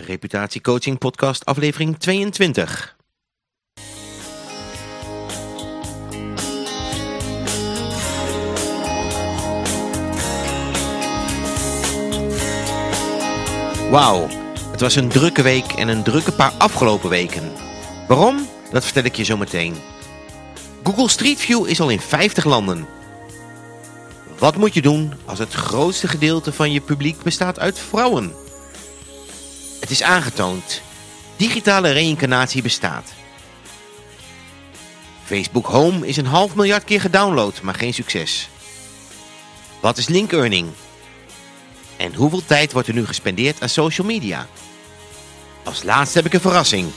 Reputatiecoaching podcast aflevering 22. Wauw, het was een drukke week en een drukke paar afgelopen weken. Waarom? Dat vertel ik je zo meteen. Google Street View is al in 50 landen. Wat moet je doen als het grootste gedeelte van je publiek bestaat uit vrouwen? Het is aangetoond. Digitale reïncarnatie bestaat. Facebook Home is een half miljard keer gedownload, maar geen succes. Wat is link earning? En hoeveel tijd wordt er nu gespendeerd aan social media? Als laatste heb ik een verrassing.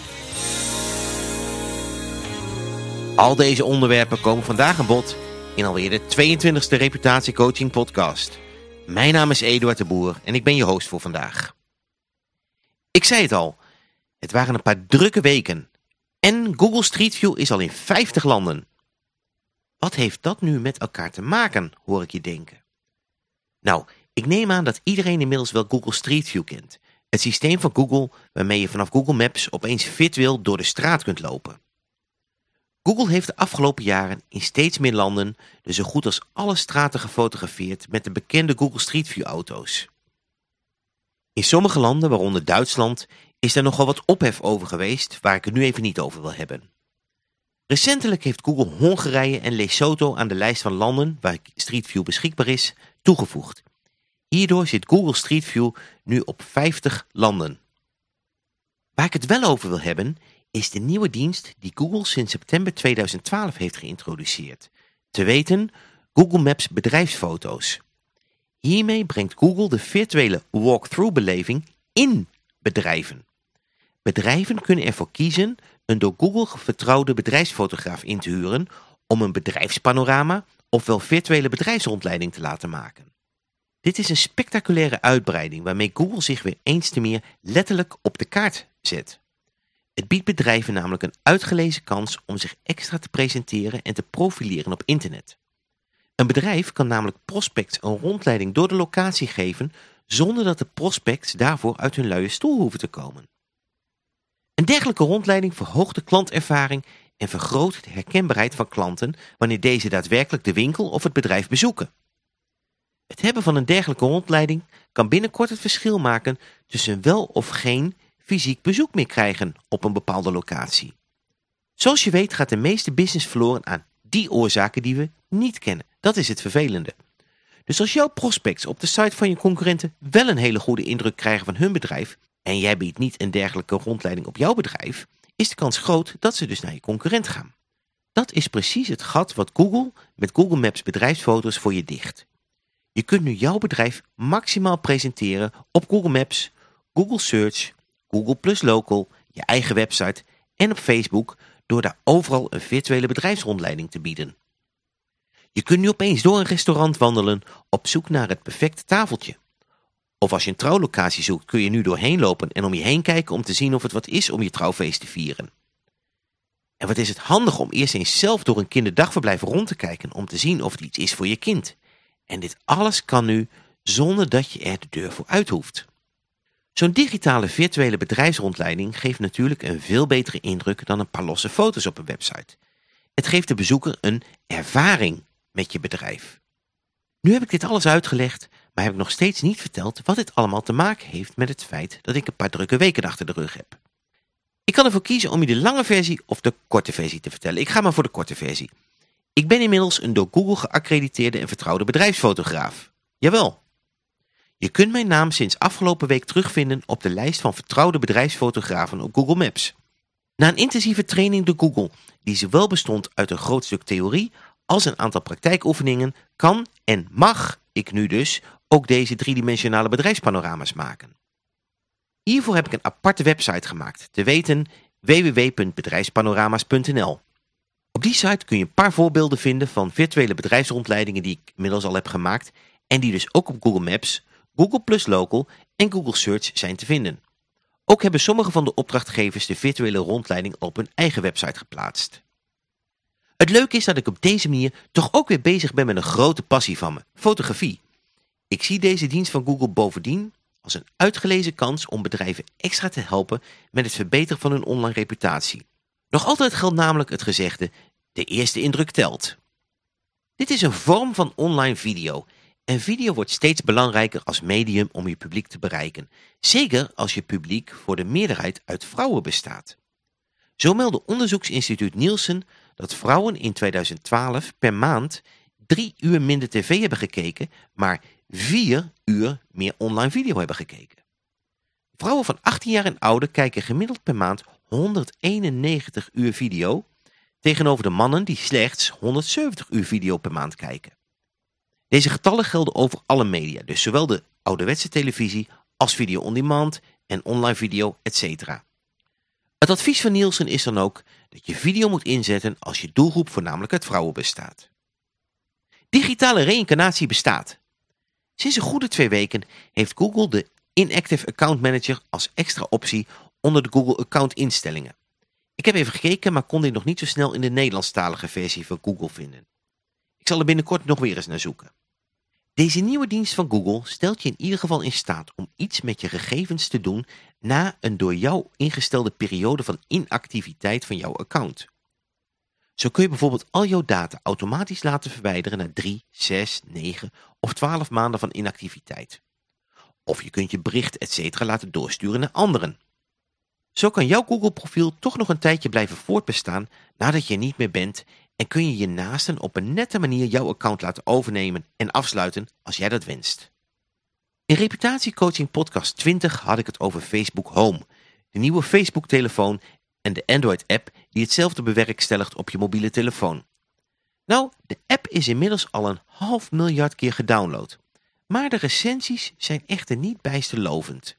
Al deze onderwerpen komen vandaag aan bod in alweer de 22e Reputatiecoaching podcast. Mijn naam is Eduard de Boer en ik ben je host voor vandaag. Ik zei het al, het waren een paar drukke weken. En Google Street View is al in 50 landen. Wat heeft dat nu met elkaar te maken, hoor ik je denken? Nou, ik neem aan dat iedereen inmiddels wel Google Street View kent. Het systeem van Google waarmee je vanaf Google Maps opeens virtueel door de straat kunt lopen. Google heeft de afgelopen jaren in steeds meer landen de zo goed als alle straten gefotografeerd met de bekende Google Street View auto's. In sommige landen, waaronder Duitsland, is er nogal wat ophef over geweest waar ik het nu even niet over wil hebben. Recentelijk heeft Google Hongarije en Lesotho aan de lijst van landen waar Street View beschikbaar is toegevoegd. Hierdoor zit Google Street View nu op 50 landen. Waar ik het wel over wil hebben is de nieuwe dienst die Google sinds september 2012 heeft geïntroduceerd. Te weten Google Maps bedrijfsfoto's. Hiermee brengt Google de virtuele walkthrough beleving in bedrijven. Bedrijven kunnen ervoor kiezen een door Google vertrouwde bedrijfsfotograaf in te huren om een bedrijfspanorama ofwel virtuele bedrijfsrondleiding te laten maken. Dit is een spectaculaire uitbreiding waarmee Google zich weer eens te meer letterlijk op de kaart zet. Het biedt bedrijven namelijk een uitgelezen kans om zich extra te presenteren en te profileren op internet. Een bedrijf kan namelijk prospects een rondleiding door de locatie geven zonder dat de prospects daarvoor uit hun luie stoel hoeven te komen. Een dergelijke rondleiding verhoogt de klantervaring en vergroot de herkenbaarheid van klanten wanneer deze daadwerkelijk de winkel of het bedrijf bezoeken. Het hebben van een dergelijke rondleiding kan binnenkort het verschil maken tussen wel of geen fysiek bezoek meer krijgen op een bepaalde locatie. Zoals je weet gaat de meeste business verloren aan die oorzaken die we niet kennen. Dat is het vervelende. Dus als jouw prospects op de site van je concurrenten wel een hele goede indruk krijgen van hun bedrijf en jij biedt niet een dergelijke rondleiding op jouw bedrijf, is de kans groot dat ze dus naar je concurrent gaan. Dat is precies het gat wat Google met Google Maps bedrijfsfoto's voor je dicht. Je kunt nu jouw bedrijf maximaal presenteren op Google Maps, Google Search, Google Plus Local, je eigen website en op Facebook door daar overal een virtuele bedrijfsrondleiding te bieden. Je kunt nu opeens door een restaurant wandelen op zoek naar het perfecte tafeltje. Of als je een trouwlocatie zoekt kun je nu doorheen lopen en om je heen kijken om te zien of het wat is om je trouwfeest te vieren. En wat is het handig om eerst eens zelf door een kinderdagverblijf rond te kijken om te zien of het iets is voor je kind. En dit alles kan nu zonder dat je er de deur voor uit hoeft. Zo'n digitale virtuele bedrijfsrondleiding geeft natuurlijk een veel betere indruk dan een paar losse foto's op een website. Het geeft de bezoeker een ervaring je bedrijf. Nu heb ik dit alles uitgelegd, maar heb ik nog steeds niet verteld wat dit allemaal te maken heeft met het feit dat ik een paar drukke weken achter de rug heb. Ik kan ervoor kiezen om je de lange versie of de korte versie te vertellen. Ik ga maar voor de korte versie. Ik ben inmiddels een door Google geaccrediteerde en vertrouwde bedrijfsfotograaf. Jawel. Je kunt mijn naam sinds afgelopen week terugvinden op de lijst van vertrouwde bedrijfsfotografen op Google Maps. Na een intensieve training door Google, die zowel bestond uit een groot stuk theorie als een aantal praktijkoefeningen, kan en mag ik nu dus ook deze driedimensionale bedrijfspanorama's maken. Hiervoor heb ik een aparte website gemaakt, te weten www.bedrijfspanorama's.nl. Op die site kun je een paar voorbeelden vinden van virtuele bedrijfsrondleidingen die ik inmiddels al heb gemaakt en die dus ook op Google Maps, Google Plus Local en Google Search zijn te vinden. Ook hebben sommige van de opdrachtgevers de virtuele rondleiding op hun eigen website geplaatst. Het leuke is dat ik op deze manier toch ook weer bezig ben met een grote passie van me, fotografie. Ik zie deze dienst van Google bovendien als een uitgelezen kans om bedrijven extra te helpen met het verbeteren van hun online reputatie. Nog altijd geldt namelijk het gezegde, de eerste indruk telt. Dit is een vorm van online video en video wordt steeds belangrijker als medium om je publiek te bereiken. Zeker als je publiek voor de meerderheid uit vrouwen bestaat. Zo meldde onderzoeksinstituut Nielsen dat vrouwen in 2012 per maand drie uur minder tv hebben gekeken, maar vier uur meer online video hebben gekeken. Vrouwen van 18 jaar en ouder kijken gemiddeld per maand 191 uur video, tegenover de mannen die slechts 170 uur video per maand kijken. Deze getallen gelden over alle media, dus zowel de ouderwetse televisie als video on demand en online video, etc. Het advies van Nielsen is dan ook dat je video moet inzetten als je doelgroep voornamelijk uit vrouwen bestaat. Digitale reïncarnatie bestaat. Sinds een goede twee weken heeft Google de Inactive Account Manager als extra optie onder de Google Account instellingen. Ik heb even gekeken, maar kon dit nog niet zo snel in de Nederlandstalige versie van Google vinden. Ik zal er binnenkort nog weer eens naar zoeken. Deze nieuwe dienst van Google stelt je in ieder geval in staat om iets met je gegevens te doen na een door jou ingestelde periode van inactiviteit van jouw account. Zo kun je bijvoorbeeld al jouw data automatisch laten verwijderen na 3, 6, 9 of 12 maanden van inactiviteit. Of je kunt je bericht etc. laten doorsturen naar anderen. Zo kan jouw Google profiel toch nog een tijdje blijven voortbestaan nadat je er niet meer bent en kun je je naasten op een nette manier jouw account laten overnemen en afsluiten als jij dat wenst. In Reputatiecoaching podcast 20 had ik het over Facebook Home, de nieuwe Facebook telefoon en de Android app die hetzelfde bewerkstelligt op je mobiele telefoon. Nou, de app is inmiddels al een half miljard keer gedownload. Maar de recensies zijn echter niet bijster lovend.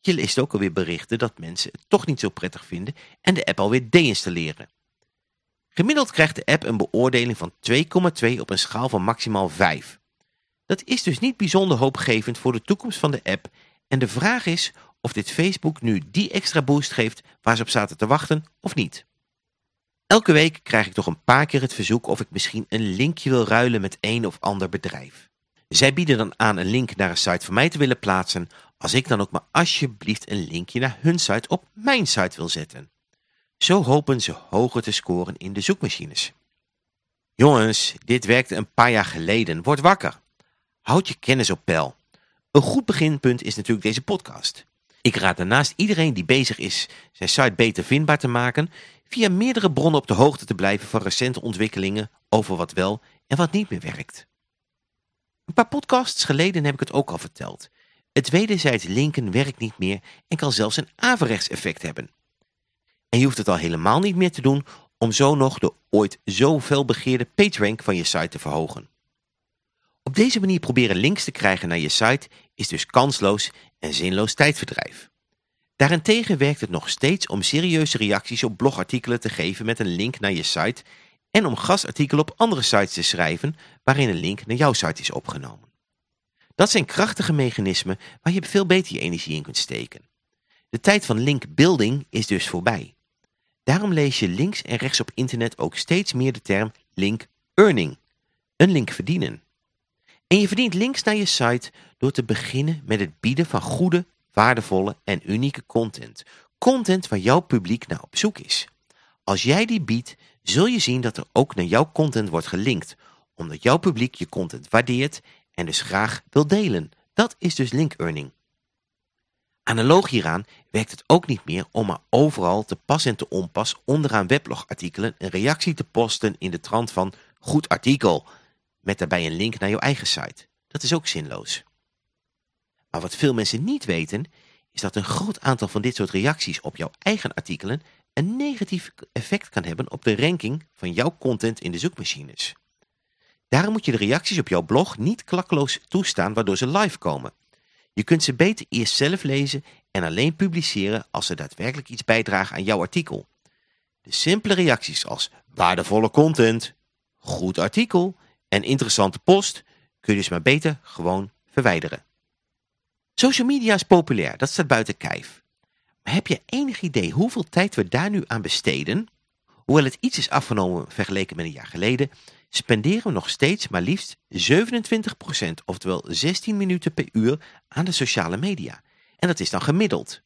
Je leest ook alweer berichten dat mensen het toch niet zo prettig vinden en de app alweer deinstalleren. Gemiddeld krijgt de app een beoordeling van 2,2 op een schaal van maximaal 5. Dat is dus niet bijzonder hoopgevend voor de toekomst van de app en de vraag is of dit Facebook nu die extra boost geeft waar ze op zaten te wachten of niet. Elke week krijg ik toch een paar keer het verzoek of ik misschien een linkje wil ruilen met een of ander bedrijf. Zij bieden dan aan een link naar een site van mij te willen plaatsen als ik dan ook maar alsjeblieft een linkje naar hun site op mijn site wil zetten. Zo hopen ze hoger te scoren in de zoekmachines. Jongens, dit werkte een paar jaar geleden. Word wakker. Houd je kennis op peil. Een goed beginpunt is natuurlijk deze podcast. Ik raad daarnaast iedereen die bezig is zijn site beter vindbaar te maken, via meerdere bronnen op de hoogte te blijven van recente ontwikkelingen over wat wel en wat niet meer werkt. Een paar podcasts geleden heb ik het ook al verteld. Het wederzijds linken werkt niet meer en kan zelfs een averechts effect hebben. En je hoeft het al helemaal niet meer te doen om zo nog de ooit zo felbegeerde PageRank van je site te verhogen. Op deze manier proberen links te krijgen naar je site is dus kansloos en zinloos tijdverdrijf. Daarentegen werkt het nog steeds om serieuze reacties op blogartikelen te geven met een link naar je site en om gastartikelen op andere sites te schrijven waarin een link naar jouw site is opgenomen. Dat zijn krachtige mechanismen waar je veel beter je energie in kunt steken. De tijd van linkbuilding is dus voorbij. Daarom lees je links en rechts op internet ook steeds meer de term link earning, een link verdienen. En je verdient links naar je site door te beginnen met het bieden van goede, waardevolle en unieke content. Content waar jouw publiek naar op zoek is. Als jij die biedt, zul je zien dat er ook naar jouw content wordt gelinkt, omdat jouw publiek je content waardeert en dus graag wil delen. Dat is dus link earning. Analoog hieraan werkt het ook niet meer om maar overal te pas en te onpas onderaan weblogartikelen een reactie te posten in de trant van goed artikel, met daarbij een link naar jouw eigen site. Dat is ook zinloos. Maar wat veel mensen niet weten, is dat een groot aantal van dit soort reacties op jouw eigen artikelen een negatief effect kan hebben op de ranking van jouw content in de zoekmachines. Daarom moet je de reacties op jouw blog niet klakkeloos toestaan waardoor ze live komen. Je kunt ze beter eerst zelf lezen en alleen publiceren als ze daadwerkelijk iets bijdragen aan jouw artikel. De simpele reacties als waardevolle content, goed artikel en interessante post kun je dus maar beter gewoon verwijderen. Social media is populair, dat staat buiten kijf. Maar heb je enig idee hoeveel tijd we daar nu aan besteden? Hoewel het iets is afgenomen vergeleken met een jaar geleden, spenderen we nog steeds maar liefst 27%, oftewel 16 minuten per uur aan de sociale media. En dat is dan gemiddeld.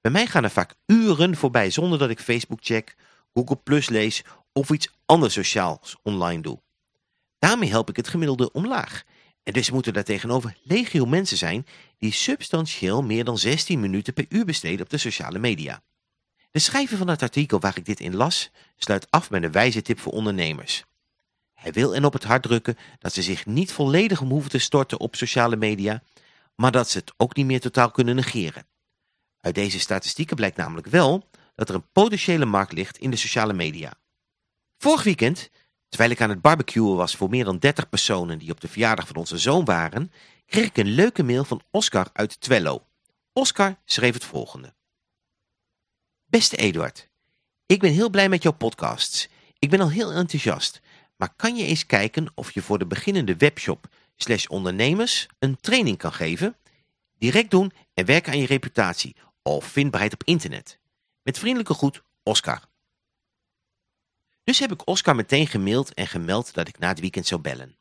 Bij mij gaan er vaak uren voorbij zonder dat ik Facebook check, Google Plus lees of iets anders sociaals online doe. Daarmee help ik het gemiddelde omlaag. En dus moeten daar tegenover legio mensen zijn die substantieel meer dan 16 minuten per uur besteden op de sociale media. De schrijver van het artikel waar ik dit in las sluit af met een wijze tip voor ondernemers. Hij wil en op het hart drukken dat ze zich niet volledig om hoeven te storten op sociale media, maar dat ze het ook niet meer totaal kunnen negeren. Uit deze statistieken blijkt namelijk wel dat er een potentiële markt ligt in de sociale media. Vorig weekend, terwijl ik aan het barbecuen was voor meer dan 30 personen die op de verjaardag van onze zoon waren, kreeg ik een leuke mail van Oscar uit Twello. Oscar schreef het volgende. Beste Eduard, ik ben heel blij met jouw podcasts. Ik ben al heel enthousiast, maar kan je eens kijken of je voor de beginnende webshop slash ondernemers een training kan geven? Direct doen en werken aan je reputatie of vindbaarheid op internet. Met vriendelijke groet, Oscar. Dus heb ik Oscar meteen gemaild en gemeld dat ik na het weekend zou bellen.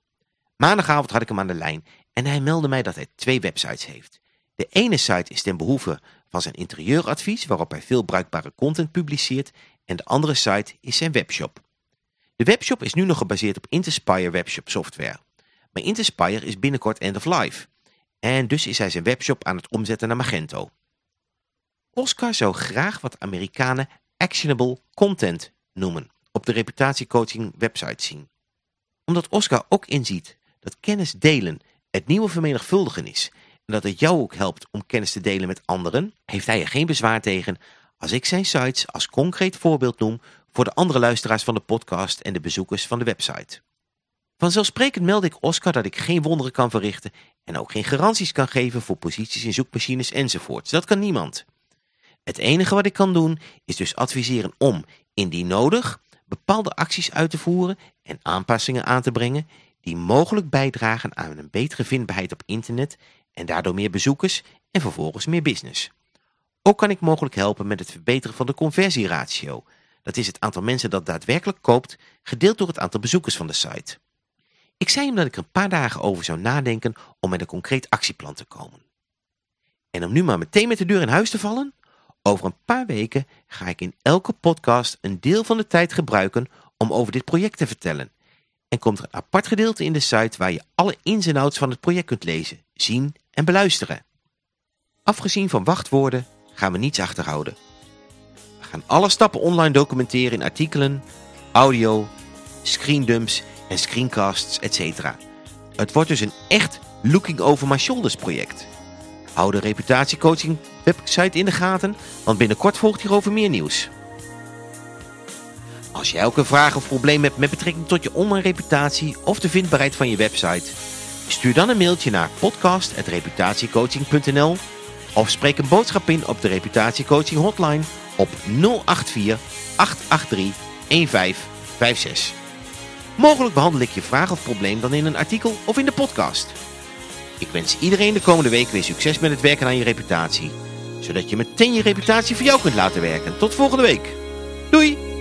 Maandagavond had ik hem aan de lijn en hij meldde mij dat hij twee websites heeft. De ene site is ten behoeve van zijn interieuradvies waarop hij veel bruikbare content publiceert en de andere site is zijn webshop. De webshop is nu nog gebaseerd op Interspire webshop software. Maar Interspire is binnenkort end of life en dus is hij zijn webshop aan het omzetten naar Magento. Oscar zou graag wat Amerikanen actionable content noemen op de reputatiecoaching website zien. Omdat Oscar ook inziet dat kennis delen het nieuwe vermenigvuldigen is en dat het jou ook helpt om kennis te delen met anderen, heeft hij er geen bezwaar tegen als ik zijn sites als concreet voorbeeld noem voor de andere luisteraars van de podcast en de bezoekers van de website. Vanzelfsprekend meld ik Oscar dat ik geen wonderen kan verrichten en ook geen garanties kan geven voor posities in zoekmachines enzovoorts. Dat kan niemand. Het enige wat ik kan doen is dus adviseren om, indien nodig, bepaalde acties uit te voeren en aanpassingen aan te brengen die mogelijk bijdragen aan een betere vindbaarheid op internet en daardoor meer bezoekers en vervolgens meer business. Ook kan ik mogelijk helpen met het verbeteren van de conversieratio. Dat is het aantal mensen dat daadwerkelijk koopt, gedeeld door het aantal bezoekers van de site. Ik zei hem dat ik er een paar dagen over zou nadenken om met een concreet actieplan te komen. En om nu maar meteen met de deur in huis te vallen, over een paar weken ga ik in elke podcast een deel van de tijd gebruiken om over dit project te vertellen. En komt er een apart gedeelte in de site waar je alle ins en outs van het project kunt lezen, zien en beluisteren. Afgezien van wachtwoorden gaan we niets achterhouden. Gaan alle stappen online documenteren in artikelen, audio, screendumps en screencasts, etc. Het wordt dus een echt looking over my shoulders project. Hou de reputatiecoaching website in de gaten, want binnenkort volgt hierover meer nieuws. Als jij een vraag of probleem hebt met betrekking tot je online reputatie of de vindbaarheid van je website, stuur dan een mailtje naar podcast.reputatiecoaching.nl of spreek een boodschap in op de reputatiecoaching hotline op 084 883 1556. Mogelijk behandel ik je vraag of probleem dan in een artikel of in de podcast. Ik wens iedereen de komende week weer succes met het werken aan je reputatie. Zodat je meteen je reputatie voor jou kunt laten werken. Tot volgende week. Doei!